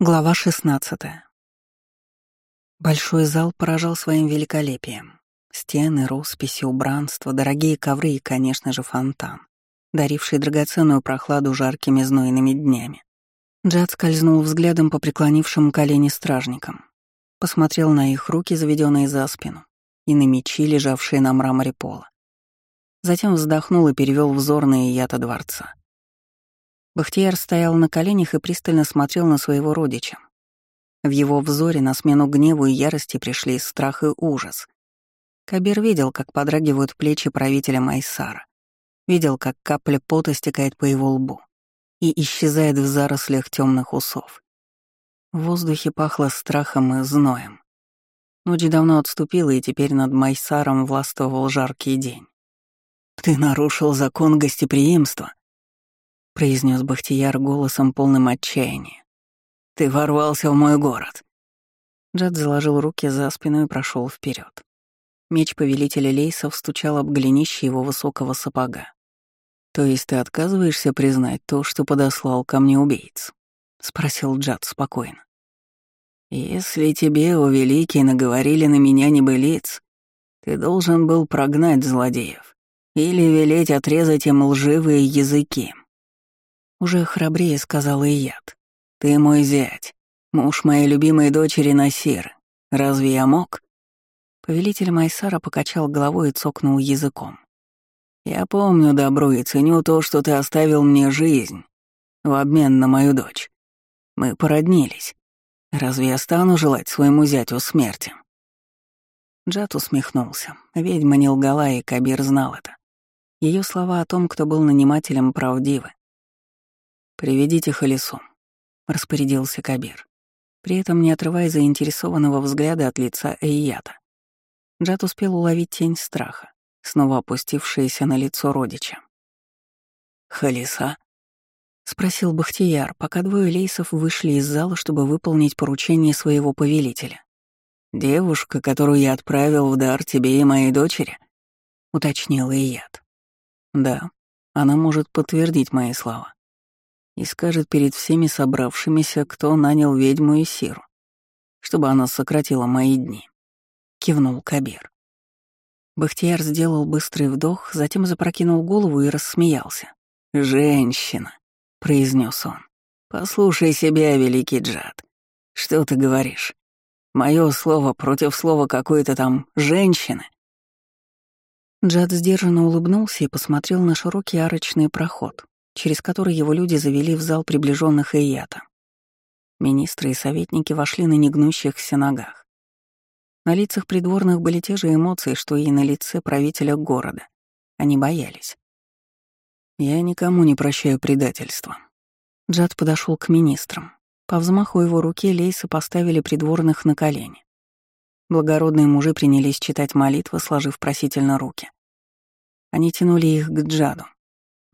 Глава 16. Большой зал поражал своим великолепием. Стены, росписи, убранство, дорогие ковры и, конечно же, фонтан, даривший драгоценную прохладу жаркими знойными днями. Джад скользнул взглядом по преклонившим колени стражникам, посмотрел на их руки, заведенные за спину, и на мечи, лежавшие на мраморе пола. Затем вздохнул и перевел взор на Ията дворца. Бахтияр стоял на коленях и пристально смотрел на своего родича. В его взоре на смену гневу и ярости пришли страх и ужас. Кабир видел, как подрагивают плечи правителя Майсара. Видел, как капля пота стекает по его лбу и исчезает в зарослях темных усов. В воздухе пахло страхом и зноем. Ночь давно отступила, и теперь над Майсаром властвовал жаркий день. «Ты нарушил закон гостеприимства», — произнес Бахтияр голосом полным отчаяния. «Ты ворвался в мой город». Джад заложил руки за спину и прошел вперед. Меч повелителя лейсов стучал об голенище его высокого сапога. «То есть ты отказываешься признать то, что подослал ко мне убийц?» — спросил Джад спокойно. «Если тебе, о великий, наговорили на меня небылиц, ты должен был прогнать злодеев или велеть отрезать им лживые языки», уже храбрее сказал Ияд. «Ты мой зять, муж моей любимой дочери Насир. Разве я мог?» Повелитель Майсара покачал головой и цокнул языком. «Я помню добро и ценю то, что ты оставил мне жизнь в обмен на мою дочь. Мы породнились. Разве я стану желать своему зятю смерти?» Джат усмехнулся. Ведьма не лгала, и Кабир знал это. Ее слова о том, кто был нанимателем, правдивы. «Приведите Халису», — распорядился Кабир, при этом не отрывая заинтересованного взгляда от лица Эйята. Джад успел уловить тень страха, снова опустившаяся на лицо родича. «Халиса?» — спросил Бахтияр, пока двое лейсов вышли из зала, чтобы выполнить поручение своего повелителя. «Девушка, которую я отправил в дар тебе и моей дочери?» — уточнил Ият. «Да, она может подтвердить мои слова и скажет перед всеми собравшимися, кто нанял ведьму и Сиру, чтобы она сократила мои дни», — кивнул Кабир. Бахтияр сделал быстрый вдох, затем запрокинул голову и рассмеялся. «Женщина», — произнес он. «Послушай себя, великий Джад. Что ты говоришь? Мое слово против слова какой-то там женщины?» Джад сдержанно улыбнулся и посмотрел на широкий арочный проход, через который его люди завели в зал приближенных Ията. Министры и советники вошли на негнущихся ногах. На лицах придворных были те же эмоции, что и на лице правителя города. Они боялись. «Я никому не прощаю предательства». Джад подошел к министрам. По взмаху его руки лейсы поставили придворных на колени. Благородные мужи принялись читать молитвы, сложив просительно руки. Они тянули их к Джаду.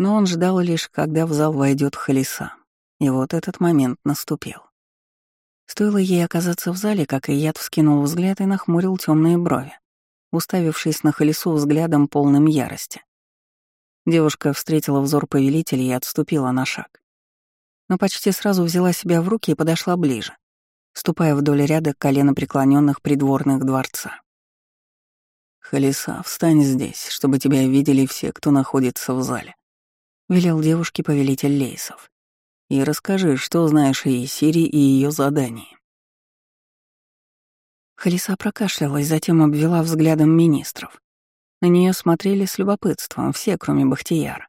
Но он ждал лишь, когда в зал войдет Халиса. И вот этот момент наступил. Стоило ей оказаться в зале, как и яд вскинул взгляд и нахмурил темные брови, уставившись на Халису взглядом полным ярости. Девушка встретила взор повелителя и отступила на шаг. Но почти сразу взяла себя в руки и подошла ближе, ступая вдоль ряда коленопреклоненных придворных дворца. «Халиса, встань здесь, чтобы тебя видели все, кто находится в зале», велел девушке повелитель Лейсов. «И расскажи, что знаешь о Исире и ее задании». Халиса прокашлялась, затем обвела взглядом министров. На нее смотрели с любопытством все, кроме Бахтияра.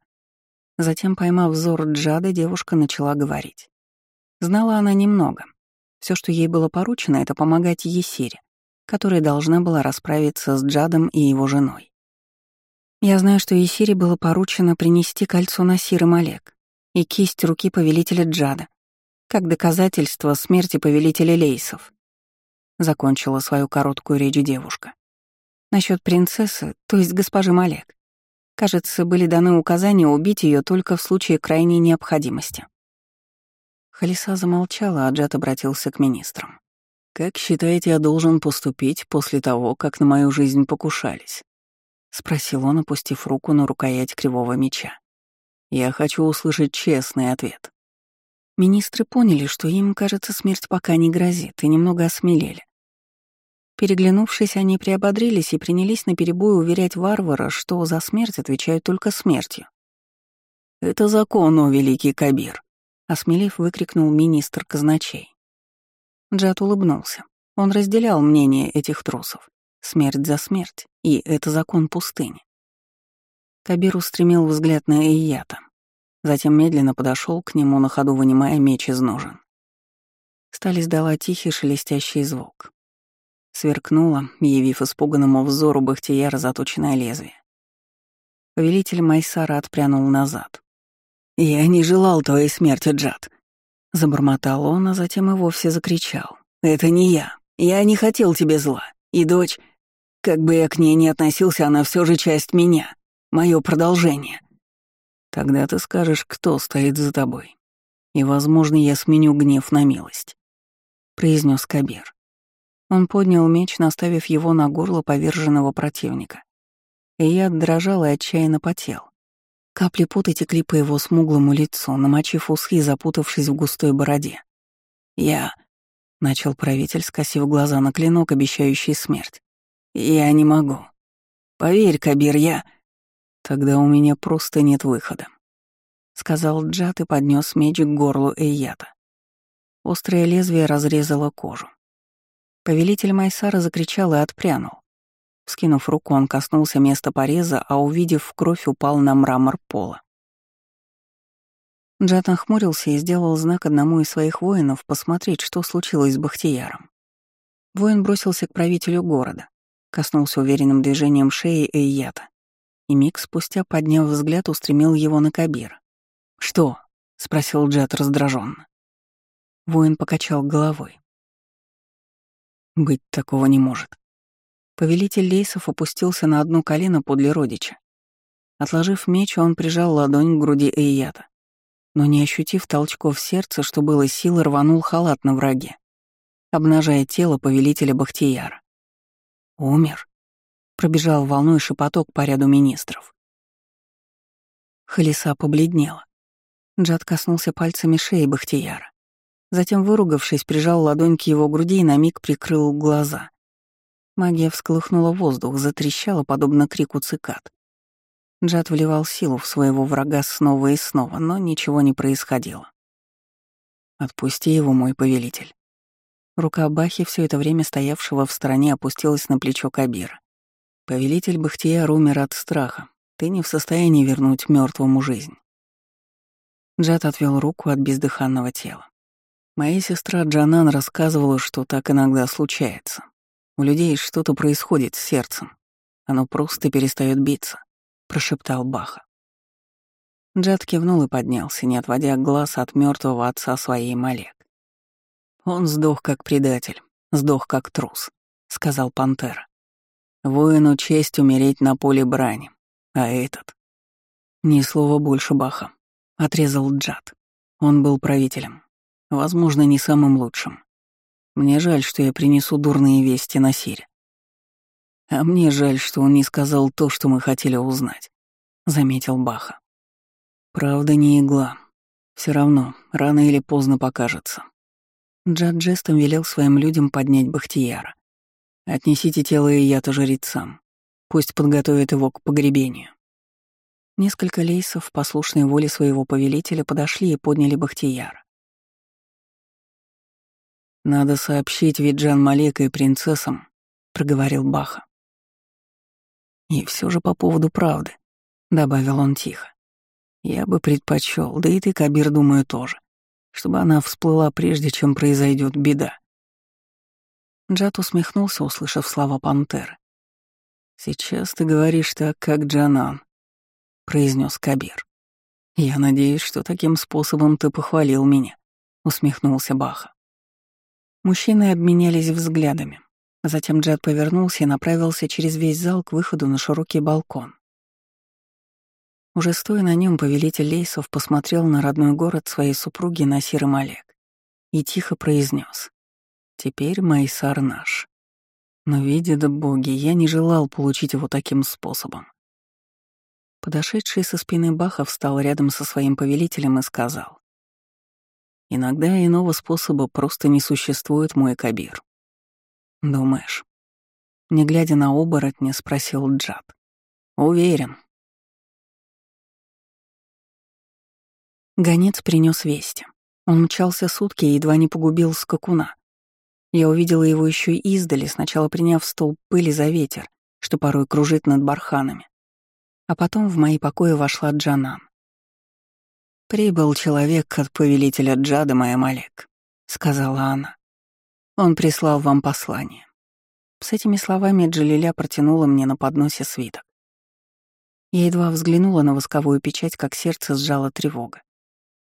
Затем, поймав взор Джада, девушка начала говорить. Знала она немного. Все, что ей было поручено, это помогать Есире, которая должна была расправиться с Джадом и его женой. Я знаю, что Исире было поручено принести кольцо на Сир Малек и кисть руки повелителя Джада, как доказательство смерти повелителя Лейсов. Закончила свою короткую речь девушка. Насчет принцессы, то есть госпожи Малек. Кажется, были даны указания убить ее только в случае крайней необходимости. Халиса замолчала, а Джад обратился к министрам. «Как считаете, я должен поступить после того, как на мою жизнь покушались?» — спросил он, опустив руку на рукоять кривого меча. «Я хочу услышать честный ответ». Министры поняли, что им, кажется, смерть пока не грозит, и немного осмелели. Переглянувшись, они приободрились и принялись наперебой уверять варвара, что за смерть отвечают только смертью. «Это закон, о великий Кабир!» — осмелев выкрикнул министр казначей. Джад улыбнулся. Он разделял мнение этих трусов. Смерть за смерть, и это закон пустыни. Кабир устремил взгляд на Эйята. Затем медленно подошел к нему, на ходу вынимая меч из ножен. Стали сдала тихий шелестящий звук. Сверкнуло, явив испуганному взору Бахтияра заточенное лезвие. Повелитель Майсара отпрянул назад. «Я не желал твоей смерти, Джад!» Забормотал он, а затем и вовсе закричал. «Это не я. Я не хотел тебе зла. И дочь, как бы я к ней ни относился, она все же часть меня, мое продолжение. Тогда ты скажешь, кто стоит за тобой. И, возможно, я сменю гнев на милость», — произнес Кабир. Он поднял меч, наставив его на горло поверженного противника. И я дрожал и отчаянно потел. Капли пота текли по его смуглому лицу, намочив усы и запутавшись в густой бороде. «Я...» — начал правитель, скосив глаза на клинок, обещающий смерть. «Я не могу. Поверь, Кабир, я...» «Тогда у меня просто нет выхода», — сказал Джад и поднес меч к горлу Эйята. Острое лезвие разрезало кожу. Повелитель Майсара закричал и отпрянул. Скинув руку, он коснулся места пореза, а увидев кровь, упал на мрамор пола. Джат нахмурился и сделал знак одному из своих воинов посмотреть, что случилось с Бахтияром. Воин бросился к правителю города, коснулся уверенным движением шеи Эйята и миг спустя, подняв взгляд, устремил его на Кабира. «Что?» — спросил Джет раздраженно. Воин покачал головой. Быть такого не может. Повелитель Лейсов опустился на одно колено подле родича. Отложив меч, он прижал ладонь к груди Эйята, но не ощутив толчков в сердце, что было силы, рванул халат на враге, обнажая тело повелителя Бахтияра. «Умер?» — пробежал волной шепоток по ряду министров. Халиса побледнела. Джад коснулся пальцами шеи Бахтияра. Затем, выругавшись, прижал ладонь к его груди и на миг прикрыл глаза. Магия всколыхнула воздух, затрещала, подобно крику цикад. Джад вливал силу в своего врага снова и снова, но ничего не происходило. «Отпусти его, мой повелитель». Рука Бахи, все это время стоявшего в стороне, опустилась на плечо Кабира. «Повелитель Бахтияр умер от страха. Ты не в состоянии вернуть мертвому жизнь». Джад отвел руку от бездыханного тела. Моя сестра Джанан рассказывала, что так иногда случается. У людей что-то происходит с сердцем. Оно просто перестает биться, прошептал Баха. Джад кивнул и поднялся, не отводя глаз от мертвого отца своей Малек. Он сдох как предатель, сдох как трус, сказал Пантера. Воину честь умереть на поле брани, а этот... Ни слова больше Баха, отрезал Джад. Он был правителем, Возможно, не самым лучшим. Мне жаль, что я принесу дурные вести на Сире. А мне жаль, что он не сказал то, что мы хотели узнать, — заметил Баха. Правда, не игла. Все равно, рано или поздно покажется. Джад жестом велел своим людям поднять Бахтияра. «Отнесите тело Ията жрецам. Пусть подготовят его к погребению». Несколько лейсов, послушной воле своего повелителя, подошли и подняли Бахтияра. «Надо сообщить Виджан Малека и принцессам», — проговорил Баха. «И все же по поводу правды», — добавил он тихо. «Я бы предпочел, да и ты, Кабир, думаю, тоже, чтобы она всплыла прежде, чем произойдет беда». Джат усмехнулся, услышав слова пантеры. «Сейчас ты говоришь так, как Джанан», — произнес Кабир. «Я надеюсь, что таким способом ты похвалил меня», — усмехнулся Баха. Мужчины обменялись взглядами. Затем Джад повернулся и направился через весь зал к выходу на широкий балкон. Уже стоя на нем, повелитель Лейсов посмотрел на родной город своей супруги Насир Малек и тихо произнес: «Теперь Майсар наш». Но, видят боги, я не желал получить его таким способом. Подошедший со спины Баха встал рядом со своим повелителем и сказал. Иногда иного способа просто не существует, мой Кабир. Думаешь? Не глядя на оборотня, спросил Джад. Уверен. Гонец принес вести. Он мчался сутки и едва не погубил скакуна. Я увидела его еще издали, сначала приняв столб пыли за ветер, что порой кружит над барханами. А потом в мои покои вошла Джанан. «Прибыл человек от повелителя Джада, моя Малек», — сказала она. «Он прислал вам послание». С этими словами Джалиля протянула мне на подносе свиток. Я едва взглянула на восковую печать, как сердце сжало тревога.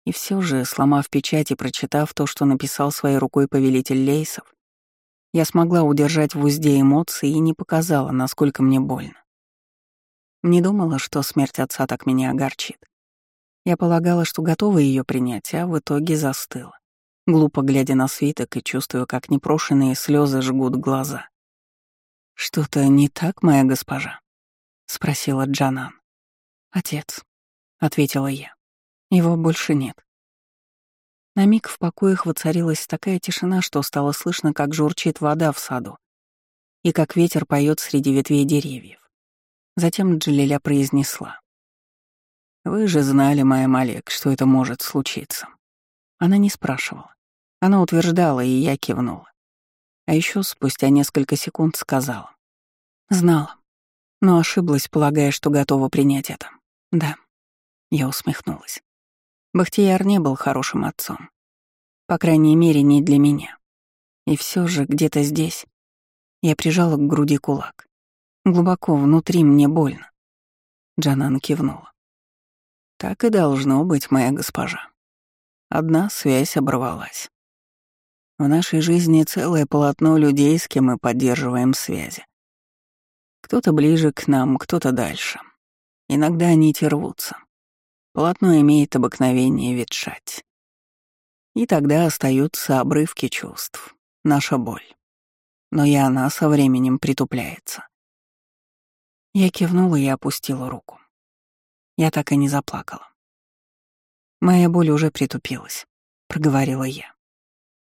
И все же, сломав печать и прочитав то, что написал своей рукой повелитель Лейсов, я смогла удержать в узде эмоции и не показала, насколько мне больно. Не думала, что смерть отца так меня огорчит. Я полагала, что готова ее принять, а в итоге застыла, глупо глядя на свиток и чувствуя, как непрошенные слезы жгут глаза. «Что-то не так, моя госпожа?» — спросила Джанан. «Отец», — ответила я. «Его больше нет». На миг в покоях воцарилась такая тишина, что стало слышно, как журчит вода в саду и как ветер поет среди ветвей деревьев. Затем Джалиля произнесла. «Вы же знали, моя Малек, что это может случиться». Она не спрашивала. Она утверждала, и я кивнула. А еще спустя несколько секунд сказала. Знала, но ошиблась, полагая, что готова принять это. Да, я усмехнулась. Бахтияр не был хорошим отцом. По крайней мере, не для меня. И все же где-то здесь я прижала к груди кулак. Глубоко внутри мне больно. Джанан кивнула. Так и должно быть, моя госпожа. Одна связь оборвалась. В нашей жизни целое полотно людей, с кем мы поддерживаем связи. Кто-то ближе к нам, кто-то дальше. Иногда нити рвутся. Полотно имеет обыкновение ветшать. И тогда остаются обрывки чувств, наша боль. Но и она со временем притупляется. Я кивнула и опустила руку. Я так и не заплакала. Моя боль уже притупилась, проговорила я.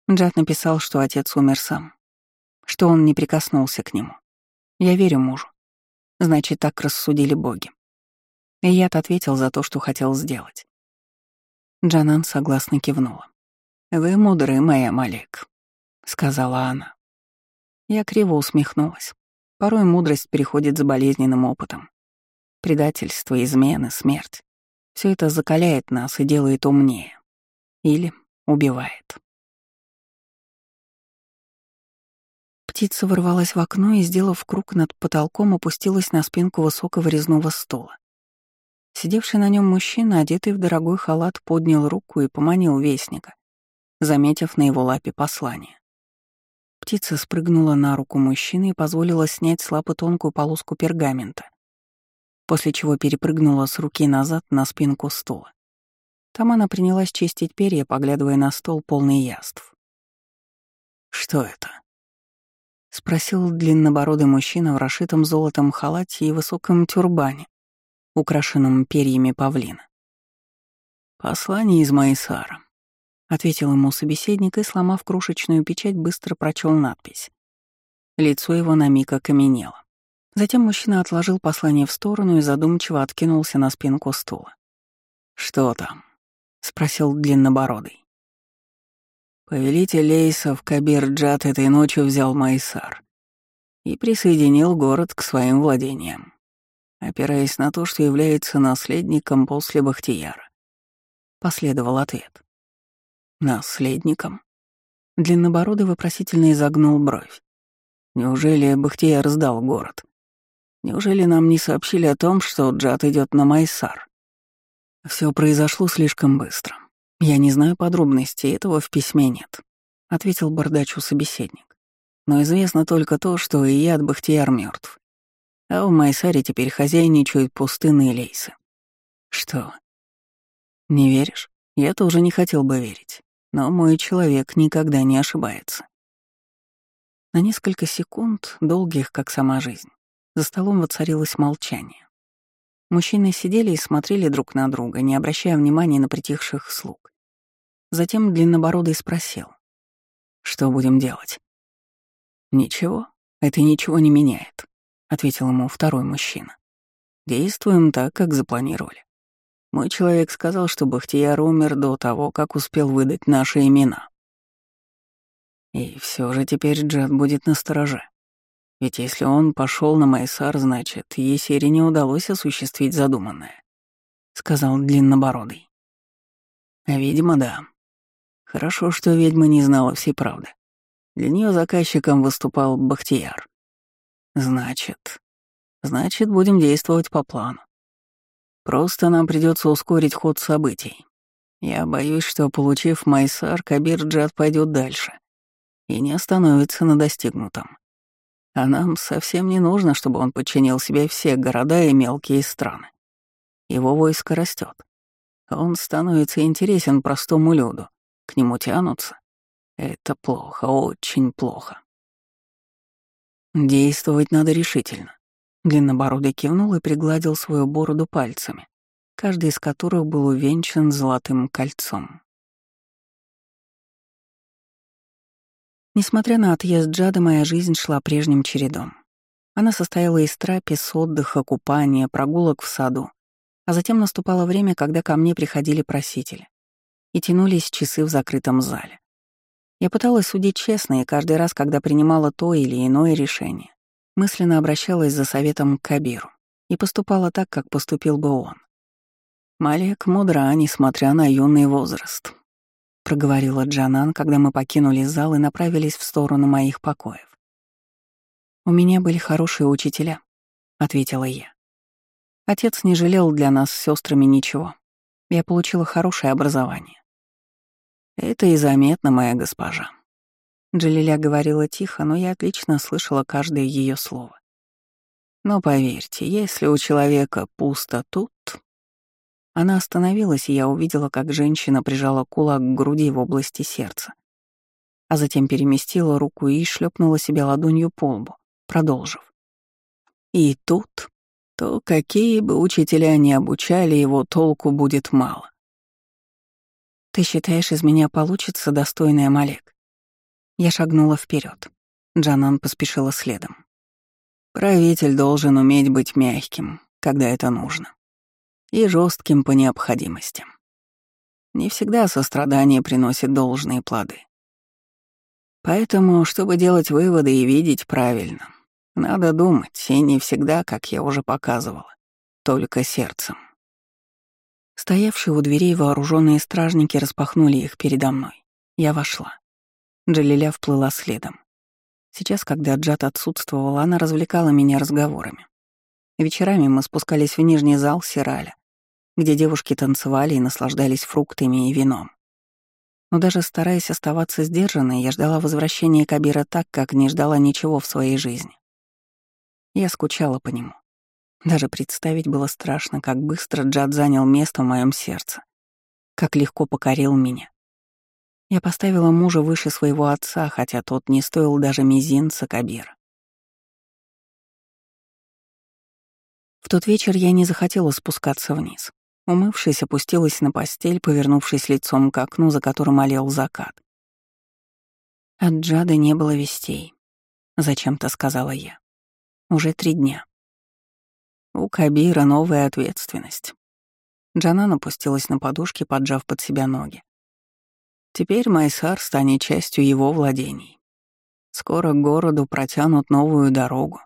Джад написал, что отец умер сам, что он не прикоснулся к нему. Я верю мужу. Значит, так рассудили боги. И я ответил за то, что хотел сделать. Джанан согласно кивнула. «Вы мудры, моя Малек», — сказала она. Я криво усмехнулась. Порой мудрость приходит за болезненным опытом. Предательство, измены, смерть — все это закаляет нас и делает умнее. Или убивает. Птица ворвалась в окно и, сделав круг над потолком, опустилась на спинку высокого резного стула. Сидевший на нем мужчина, одетый в дорогой халат, поднял руку и поманил вестника, заметив на его лапе послание. Птица спрыгнула на руку мужчины и позволила снять с лапы тонкую полоску пергамента, после чего перепрыгнула с руки назад на спинку стула. Там она принялась чистить перья, поглядывая на стол полный яств. «Что это?» — спросил длиннобородый мужчина в расшитом золотом халате и высоком тюрбане, украшенном перьями павлина. «Послание из Майсара», — ответил ему собеседник и, сломав крошечную печать, быстро прочел надпись. Лицо его на миг окаменело. Затем мужчина отложил послание в сторону и задумчиво откинулся на спинку стула. «Что там?» — спросил длиннобородый. Повелитель Лейсов Кабир Джад этой ночью взял Майсар и присоединил город к своим владениям, опираясь на то, что является наследником после Бахтияра. Последовал ответ. Наследником? Длиннобородый вопросительно изогнул бровь. Неужели Бахтияр сдал город? Неужели нам не сообщили о том, что Джад идет на Майсар? Все произошло слишком быстро. «Я не знаю подробностей, этого в письме нет», — ответил бардачу собеседник. «Но известно только то, что и я Бахтияр мертв. А в Майсаре теперь хозяйничают пустынные лейсы». «Что?» «Не веришь? Я тоже не хотел бы верить. Но мой человек никогда не ошибается». На несколько секунд, долгих, как сама жизнь, за столом воцарилось молчание. Мужчины сидели и смотрели друг на друга, не обращая внимания на притихших слуг. Затем длиннобородый спросил. «Что будем делать?» «Ничего, это ничего не меняет», — ответил ему второй мужчина. «Действуем так, как запланировали. Мой человек сказал, что Бахтияр умер до того, как успел выдать наши имена. И все же теперь Джад будет на стороже. Ведь если он пошел на Майсар, значит, Есере не удалось осуществить задуманное», — сказал Длиннобородый. «Видимо, да. Хорошо, что ведьма не знала всей правды. Для нее заказчиком выступал Бахтияр. Значит, значит, будем действовать по плану. Просто нам придется ускорить ход событий. Я боюсь, что, получив Майсар, Кабир Джад пойдет дальше и не остановится на достигнутом. А нам совсем не нужно, чтобы он подчинил себе все города и мелкие страны. Его войско растет. Он становится интересен простому люду. К нему тянутся. Это плохо, очень плохо. Действовать надо решительно. Длиннобородый кивнул и пригладил свою бороду пальцами, каждый из которых был увенчан золотым кольцом. Несмотря на отъезд Джада, моя жизнь шла прежним чередом. Она состояла из трапез, отдыха, купания, прогулок в саду. А затем наступало время, когда ко мне приходили просители. И тянулись часы в закрытом зале. Я пыталась судить честно, и каждый раз, когда принимала то или иное решение, мысленно обращалась за советом к Кабиру и поступала так, как поступил бы он. «Малек мудра, несмотря на юный возраст», — проговорила Джанан, когда мы покинули зал и направились в сторону моих покоев. «У меня были хорошие учителя», — ответила я. Отец не жалел для нас с сестрами ничего. Я получила хорошее образование. «Это и заметно, моя госпожа», Джалиля говорила тихо, но я отлично слышала каждое ее слово. Но поверьте, если у человека пусто тут... Она остановилась, и я увидела, как женщина прижала кулак к груди в области сердца, а затем переместила руку и шлепнула себя ладонью по лбу, продолжив. И тут, то какие бы учителя ни обучали его, толку будет мало. «Ты считаешь, из меня получится достойная Малек?» Я шагнула вперед. Джанан поспешила следом. Правитель должен уметь быть мягким, когда это нужно, и жестким по необходимости. Не всегда сострадание приносит должные плоды. Поэтому, чтобы делать выводы и видеть правильно, надо думать, и не всегда, как я уже показывала, только сердцем. Стоявшие у дверей вооруженные стражники распахнули их передо мной. Я вошла. Джалиля вплыла следом. Сейчас, когда Джад отсутствовала, она развлекала меня разговорами. Вечерами мы спускались в нижний зал Сираля, где девушки танцевали и наслаждались фруктами и вином. Но даже стараясь оставаться сдержанной, я ждала возвращения Кабира так, как не ждала ничего в своей жизни. Я скучала по нему. Даже представить было страшно, как быстро Джад занял место в моем сердце, как легко покорил меня. Я поставила мужа выше своего отца, хотя тот не стоил даже мизинца Кабира. В тот вечер я не захотела спускаться вниз. Умывшись, опустилась на постель, повернувшись лицом к окну, за которым олел закат. От Джада не было вестей. Зачем-то сказала я. Уже три дня. У Кабира новая ответственность. Джанан опустилась на подушки, поджав под себя ноги. Теперь Майсар станет частью его владений. Скоро к городу протянут новую дорогу.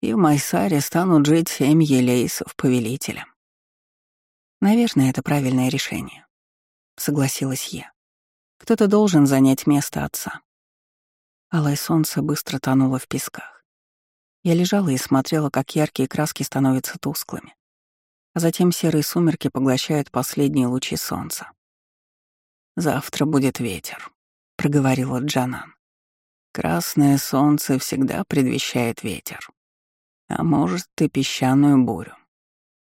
И в Майсаре станут жить семьи лейсов повелителя. Наверное, это правильное решение. Согласилась я. Кто-то должен занять место отца. Алое солнце быстро тонуло в песках. Я лежала и смотрела, как яркие краски становятся тусклыми. А затем серые сумерки поглощают последние лучи солнца. «Завтра будет ветер», — проговорила Джанан. «Красное солнце всегда предвещает ветер. А может, и песчаную бурю».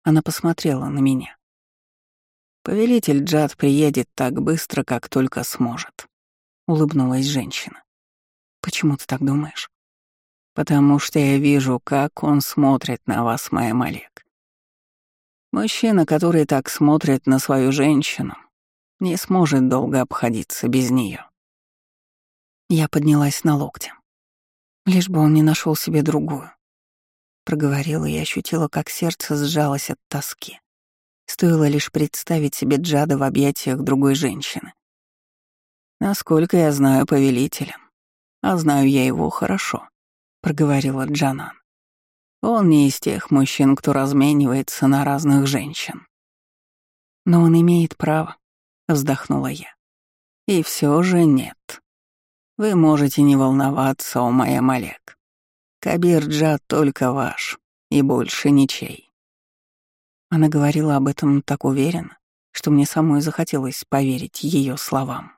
Она посмотрела на меня. «Повелитель Джад приедет так быстро, как только сможет», — улыбнулась женщина. «Почему ты так думаешь?» «Потому что я вижу, как он смотрит на вас, моя Малек. Мужчина, который так смотрит на свою женщину, не сможет долго обходиться без нее. Я поднялась на локте. Лишь бы он не нашел себе другую. Проговорила и ощутила, как сердце сжалось от тоски. Стоило лишь представить себе Джада в объятиях другой женщины. Насколько я знаю повелителя, а знаю я его хорошо, проговорила Джанан. Он не из тех мужчин, кто разменивается на разных женщин. Но он имеет право, вздохнула я. И все же нет. Вы можете не волноваться, о моя Малек. Кабир Джад только ваш, и больше ничей. Она говорила об этом так уверенно, что мне самой захотелось поверить ее словам.